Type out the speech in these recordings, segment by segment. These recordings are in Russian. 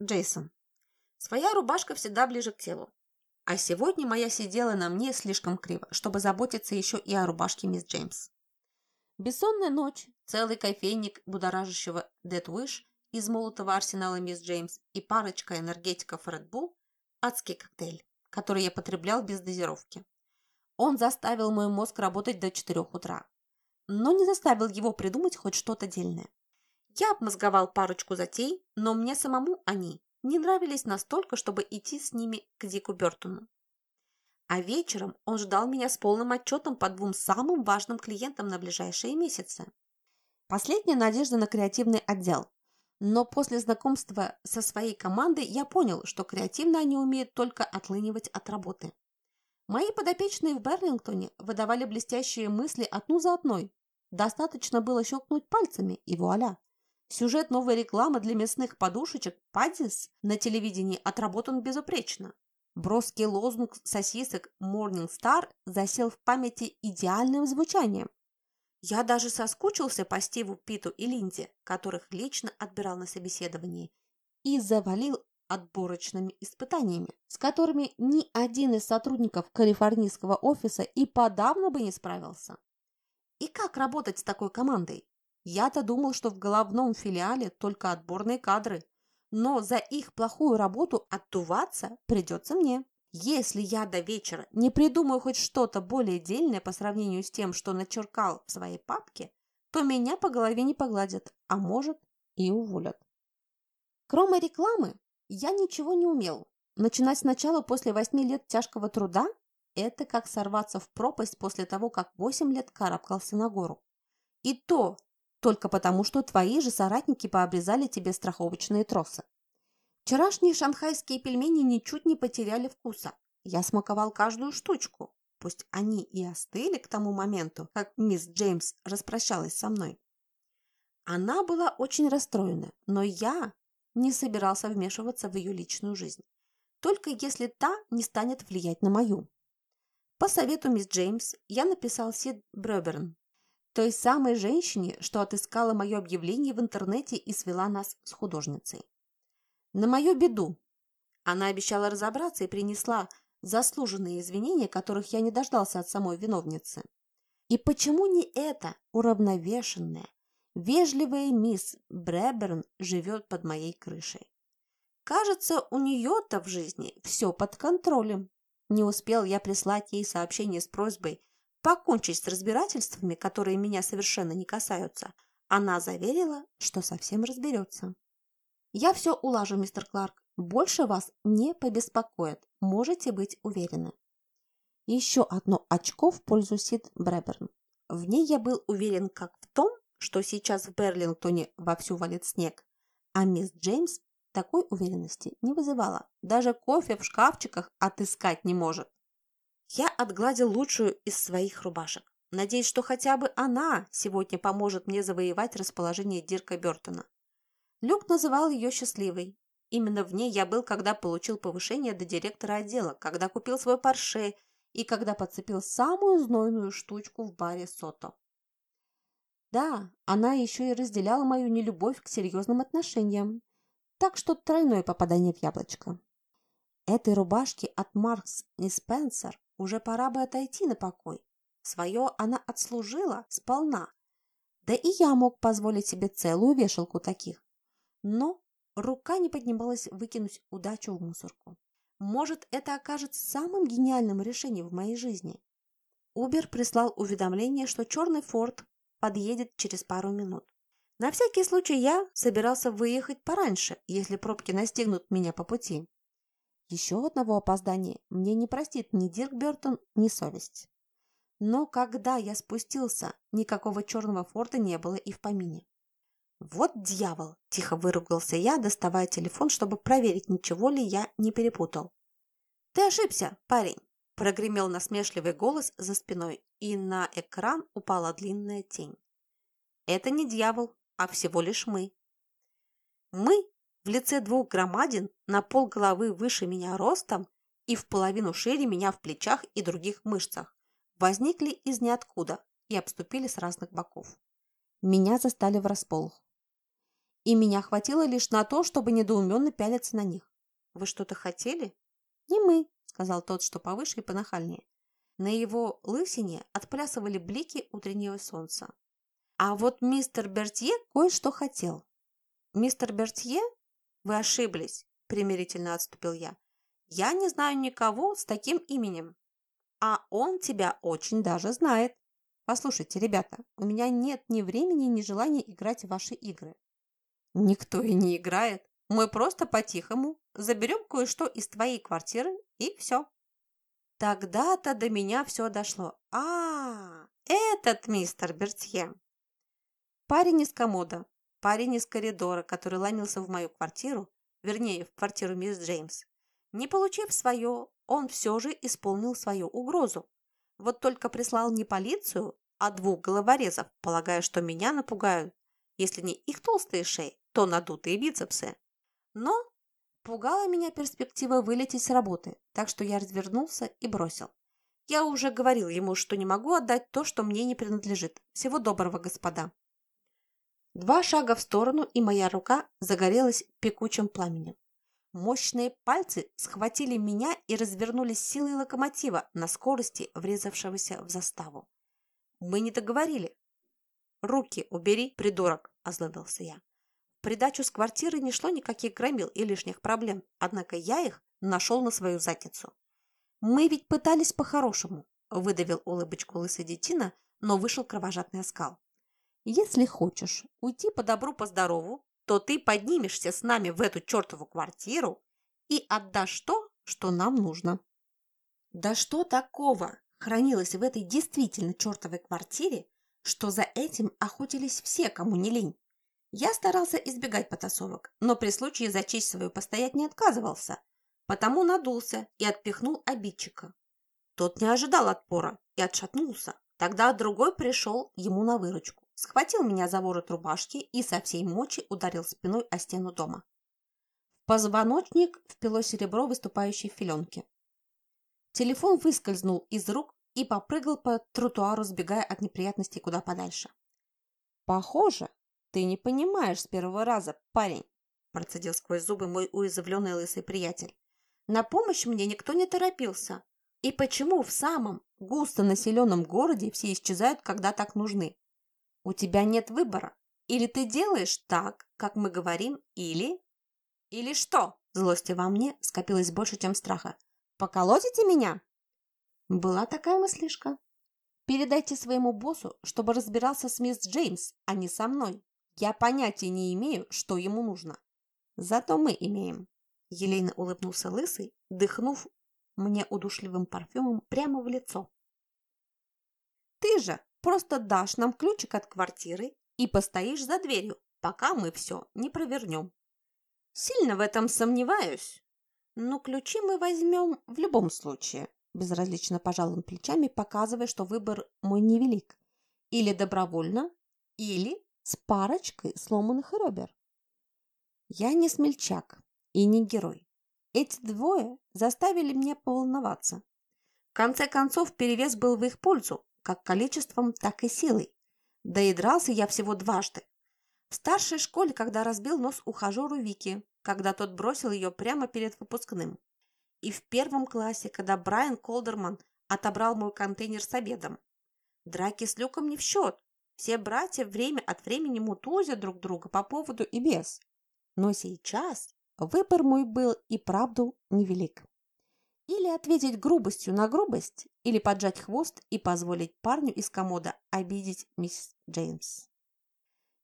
Джейсон. Своя рубашка всегда ближе к телу. А сегодня моя сидела на мне слишком криво, чтобы заботиться еще и о рубашке мисс Джеймс. Бессонная ночь, целый кофейник будоражащего Dead Wish из молотого арсенала мисс Джеймс и парочка энергетиков Red Bull – адский коктейль, который я потреблял без дозировки. Он заставил мой мозг работать до 4 утра, но не заставил его придумать хоть что-то дельное. Я обмозговал парочку затей, но мне самому они не нравились настолько, чтобы идти с ними к Дику Бертону. А вечером он ждал меня с полным отчетом по двум самым важным клиентам на ближайшие месяцы. Последняя надежда на креативный отдел. Но после знакомства со своей командой я понял, что креативно они умеют только отлынивать от работы. Мои подопечные в Берлингтоне выдавали блестящие мысли одну за одной. Достаточно было щелкнуть пальцами, и вуаля. Сюжет новой рекламы для мясных подушечек «Паддис» на телевидении отработан безупречно. Броский лозунг сосисок Morning Star засел в памяти идеальным звучанием. Я даже соскучился по Стиву, Питу и Линде, которых лично отбирал на собеседовании, и завалил отборочными испытаниями, с которыми ни один из сотрудников калифорнийского офиса и подавно бы не справился. И как работать с такой командой? Я-то думал, что в головном филиале только отборные кадры, но за их плохую работу отдуваться придется мне. Если я до вечера не придумаю хоть что-то более дельное по сравнению с тем, что начеркал в своей папке, то меня по голове не погладят, а может и уволят. Кроме рекламы, я ничего не умел. Начинать сначала после восьми лет тяжкого труда – это как сорваться в пропасть после того, как восемь лет карабкался на гору. И то только потому, что твои же соратники пообрезали тебе страховочные тросы. Вчерашние шанхайские пельмени ничуть не потеряли вкуса. Я смаковал каждую штучку. Пусть они и остыли к тому моменту, как мисс Джеймс распрощалась со мной. Она была очень расстроена, но я не собирался вмешиваться в ее личную жизнь, только если та не станет влиять на мою. По совету мисс Джеймс я написал Сид Брёберн, той самой женщине, что отыскала мое объявление в интернете и свела нас с художницей. На мою беду. Она обещала разобраться и принесла заслуженные извинения, которых я не дождался от самой виновницы. И почему не эта уравновешенная, вежливая мисс Бреберн живет под моей крышей? Кажется, у нее-то в жизни все под контролем. Не успел я прислать ей сообщение с просьбой покончить с разбирательствами, которые меня совершенно не касаются, она заверила, что совсем разберется. «Я все улажу, мистер Кларк. Больше вас не побеспокоит. Можете быть уверены». Еще одно очко в пользу Сид Бреберн. В ней я был уверен как в том, что сейчас в Берлингтоне вовсю валит снег, а мисс Джеймс такой уверенности не вызывала. Даже кофе в шкафчиках отыскать не может. Я отгладил лучшую из своих рубашек, надеясь, что хотя бы она сегодня поможет мне завоевать расположение Дирка Бертона. Люк называл ее счастливой. Именно в ней я был, когда получил повышение до директора отдела, когда купил свой парше и когда подцепил самую знойную штучку в баре Сото. Да, она еще и разделяла мою нелюбовь к серьезным отношениям, так что тройное попадание в яблочко. Этой рубашке от Маркс и Спенсер уже пора бы отойти на покой. Свое она отслужила сполна. Да и я мог позволить себе целую вешалку таких. Но рука не поднималась выкинуть удачу в мусорку. Может, это окажется самым гениальным решением в моей жизни. Убер прислал уведомление, что черный форт подъедет через пару минут. На всякий случай я собирался выехать пораньше, если пробки настигнут меня по пути. Еще одного опоздания мне не простит ни Дирк Бертон, ни совесть. Но когда я спустился, никакого черного форта не было и в помине. «Вот дьявол!» – тихо выругался я, доставая телефон, чтобы проверить, ничего ли я не перепутал. «Ты ошибся, парень!» – прогремел насмешливый голос за спиной, и на экран упала длинная тень. «Это не дьявол, а всего лишь мы». Мы в лице двух громадин на пол головы выше меня ростом и в половину шире меня в плечах и других мышцах, возникли из ниоткуда и обступили с разных боков. Меня застали врасполох. и меня хватило лишь на то, чтобы недоуменно пялиться на них. «Вы что-то хотели?» «Не мы», — сказал тот, что повыше и понахальнее. На его лысине отплясывали блики утреннего солнца. А вот мистер Бертье кое-что хотел. «Мистер Бертье? Вы ошиблись», — примирительно отступил я. «Я не знаю никого с таким именем. А он тебя очень даже знает. Послушайте, ребята, у меня нет ни времени, ни желания играть в ваши игры». «Никто и не играет. Мы просто по-тихому заберем кое-что из твоей квартиры и все». Тогда-то до меня все дошло. А, этот мистер Бертье. Парень из комода, парень из коридора, который ломился в мою квартиру, вернее, в квартиру мисс Джеймс. Не получив свое, он все же исполнил свою угрозу. Вот только прислал не полицию, а двух головорезов, полагая, что меня напугают, если не их толстые шеи, то надутые бицепсы. Но Пугала меня перспектива вылететь с работы, так что я развернулся и бросил. Я уже говорил ему, что не могу отдать то, что мне не принадлежит. Всего доброго, господа. Два шага в сторону, и моя рука загорелась пекучим пламенем. Мощные пальцы схватили меня и развернулись силой локомотива на скорости, врезавшегося в заставу. Мы не договорили. «Руки убери, придурок!» – озлобился я придачу с квартиры не шло никаких громил и лишних проблем, однако я их нашел на свою задницу. «Мы ведь пытались по-хорошему», – выдавил улыбочку лысый детина, но вышел кровожадный оскал. «Если хочешь уйти по добру, по здорову, то ты поднимешься с нами в эту чертову квартиру и отдашь то, что нам нужно». Да что такого хранилось в этой действительно чертовой квартире, что за этим охотились все, кому не лень? Я старался избегать потасовок, но при случае за честь свою постоять не отказывался, потому надулся и отпихнул обидчика. Тот не ожидал отпора и отшатнулся. Тогда другой пришел ему на выручку, схватил меня за ворот рубашки и со всей мочи ударил спиной о стену дома. В позвоночник впило серебро выступающей филенки. Телефон выскользнул из рук и попрыгал по тротуару, сбегая от неприятностей куда подальше. Похоже, «Ты не понимаешь с первого раза, парень!» процедил сквозь зубы мой уязвленный лысый приятель. «На помощь мне никто не торопился. И почему в самом густо населенном городе все исчезают, когда так нужны? У тебя нет выбора. Или ты делаешь так, как мы говорим, или... Или что? Злости во мне скопилось больше, чем страха. Поколотите меня? Была такая мыслишка. Передайте своему боссу, чтобы разбирался с мисс Джеймс, а не со мной. Я понятия не имею, что ему нужно. Зато мы имеем. Елейно улыбнулся лысый, дыхнув мне удушливым парфюмом прямо в лицо. Ты же просто дашь нам ключик от квартиры и постоишь за дверью, пока мы все не провернем. Сильно в этом сомневаюсь, но ключи мы возьмем в любом случае. Безразлично пожал он плечами, показывая, что выбор мой невелик. Или добровольно, или с парочкой сломанных ребер. Я не смельчак и не герой. Эти двое заставили меня поволноваться. В конце концов, перевес был в их пользу, как количеством, так и силой. Да и дрался я всего дважды. В старшей школе, когда разбил нос ухажеру Вики, когда тот бросил ее прямо перед выпускным. И в первом классе, когда Брайан Колдерман отобрал мой контейнер с обедом. Драки с Люком не в счет. Все братья время от времени мутузят друг друга по поводу и без. Но сейчас выбор мой был и правду невелик. Или ответить грубостью на грубость, или поджать хвост и позволить парню из комода обидеть мисс Джеймс.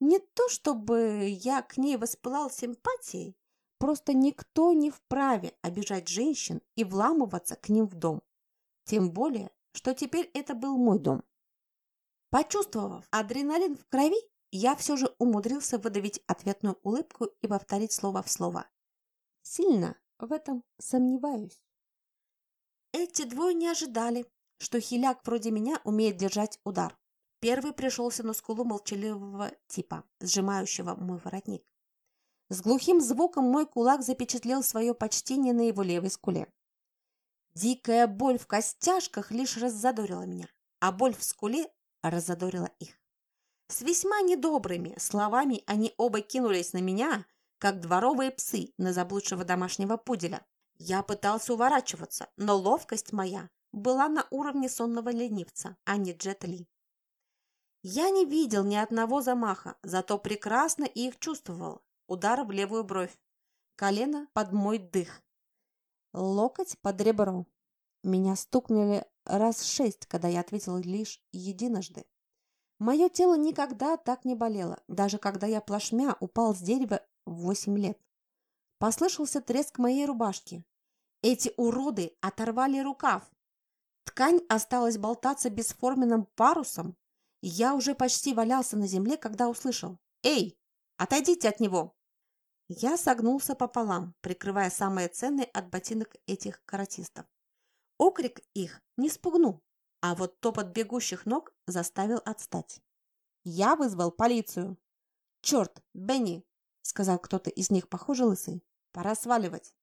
Не то чтобы я к ней воспылал симпатией, просто никто не вправе обижать женщин и вламываться к ним в дом. Тем более, что теперь это был мой дом. Почувствовав адреналин в крови, я все же умудрился выдавить ответную улыбку и повторить слово в слово. Сильно в этом сомневаюсь. Эти двое не ожидали, что хиляк вроде меня умеет держать удар. Первый пришелся на скулу молчаливого типа, сжимающего мой воротник. С глухим звуком мой кулак запечатлел свое почтение на его левой скуле. Дикая боль в костяшках лишь раззадорила меня, а боль в скуле разодорила их. С весьма недобрыми словами они оба кинулись на меня, как дворовые псы на заблудшего домашнего пуделя. Я пытался уворачиваться, но ловкость моя была на уровне сонного ленивца, а не Джет Ли. Я не видел ни одного замаха, зато прекрасно их чувствовал. Удар в левую бровь, колено под мой дых, локоть под ребро. Меня стукнули раз шесть, когда я ответил лишь единожды. Мое тело никогда так не болело, даже когда я плашмя упал с дерева в восемь лет. Послышался треск моей рубашки. Эти уроды оторвали рукав. Ткань осталась болтаться бесформенным парусом. Я уже почти валялся на земле, когда услышал. «Эй, отойдите от него!» Я согнулся пополам, прикрывая самое ценное от ботинок этих каратистов. Окрик их не спугнул, а вот топот бегущих ног заставил отстать. Я вызвал полицию. «Черт, Бенни!» — сказал кто-то из них, похоже, лысый. «Пора сваливать».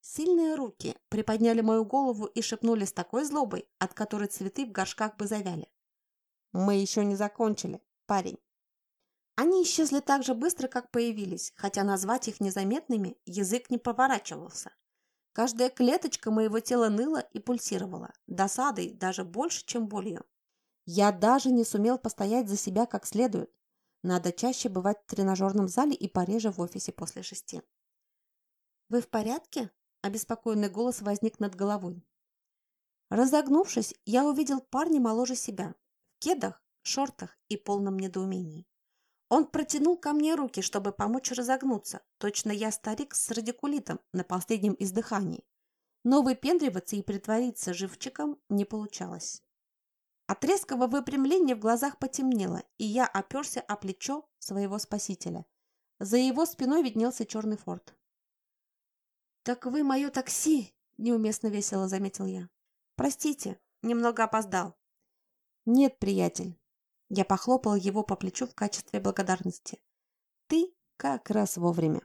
Сильные руки приподняли мою голову и шепнули с такой злобой, от которой цветы в горшках бы завяли. «Мы еще не закончили, парень». Они исчезли так же быстро, как появились, хотя назвать их незаметными язык не поворачивался. Каждая клеточка моего тела ныла и пульсировала, досадой даже больше, чем болью. Я даже не сумел постоять за себя как следует. Надо чаще бывать в тренажерном зале и пореже в офисе после шести. «Вы в порядке?» – обеспокоенный голос возник над головой. Разогнувшись, я увидел парня моложе себя, в кедах, шортах и полном недоумении. Он протянул ко мне руки, чтобы помочь разогнуться. Точно я старик с радикулитом на последнем издыхании. Но выпендриваться и притвориться живчиком не получалось. От резкого выпрямления в глазах потемнело, и я оперся о плечо своего спасителя. За его спиной виднелся черный форт. «Так вы мое такси!» – неуместно весело заметил я. «Простите, немного опоздал». «Нет, приятель, я похлопал его по плечу в качестве благодарности. «Ты как раз вовремя».